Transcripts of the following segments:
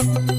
हमर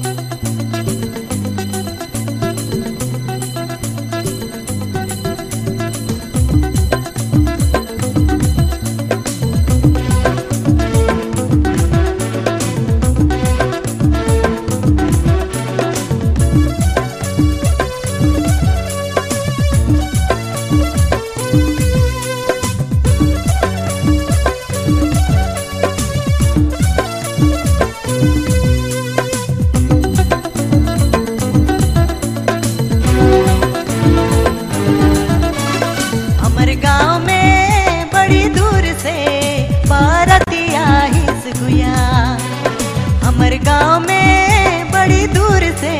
हमर गाँव में बड़ी दूर से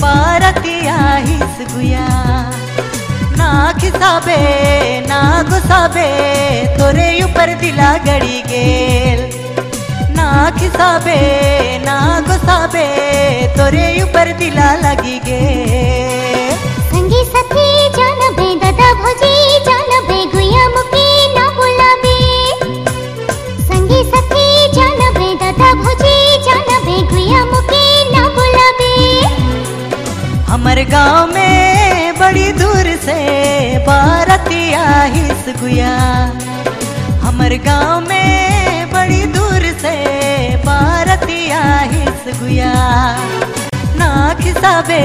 बारतिया हिस गुया। ना खिसाबे ना गुसाबे तोरे ऊपर दिला गड़ी गेल। ना खिसाबे ना गुसाबे तोरे ऊपर दिला लगी गेल। में बड़ी दूर से भारतिया हिस गुया। हमर गाँव में बड़ी दूर से भारतिया हिस गुया। ना खिसाबे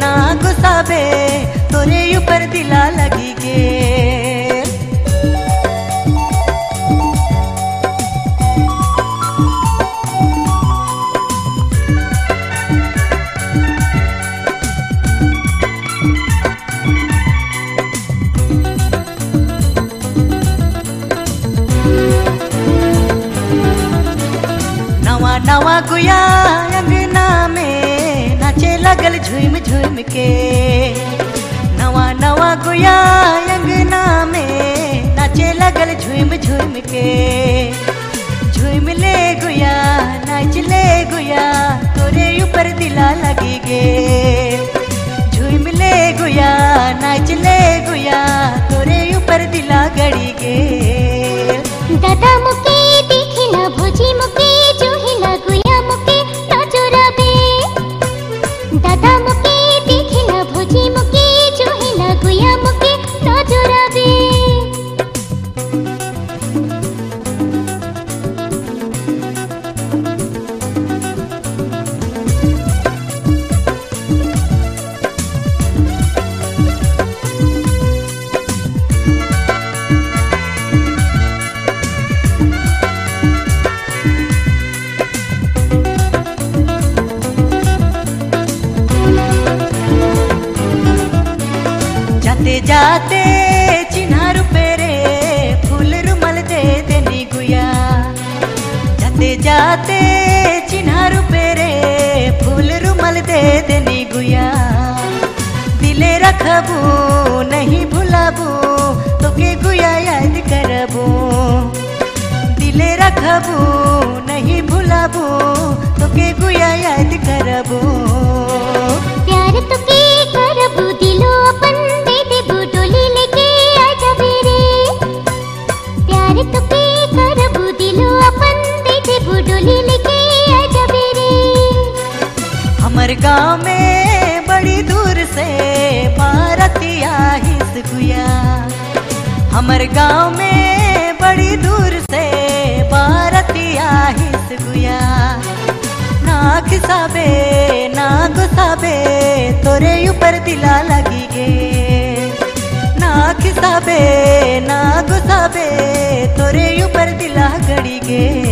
ना गुसाबे तोरे ऊपर दिला नवा गुया अंगना में नाचे लगल झूम झूम के। नवा नवा गुया अंगना में नाचे लगल झूम झूम के। झुम ले गुया, नाच ले गुया, तोरे ऊपर दिला लगी गे। जाते, चिन्हार पेरे, फूल रुमल दे देनी गुया जाते जाते, चिन्हार पेरे, फूल रुमल दे देनी गुया दिले रखबू, नहीं भुलाबू, तोके गुया याद करबू। दिले रखबू, नहीं भुलाबू, तोके गुया याद करबू। में बड़ी दूर से बारतिया हिस गुया। हमर गाँव में बड़ी दूर से बारतिया हिस गुया। ना खिसाबे ना गुसाबे तोरे ऊपर दिला लगी गे। ना खिसाबे ना गुसाबे तोरे ऊपर दिला गड़ी गे।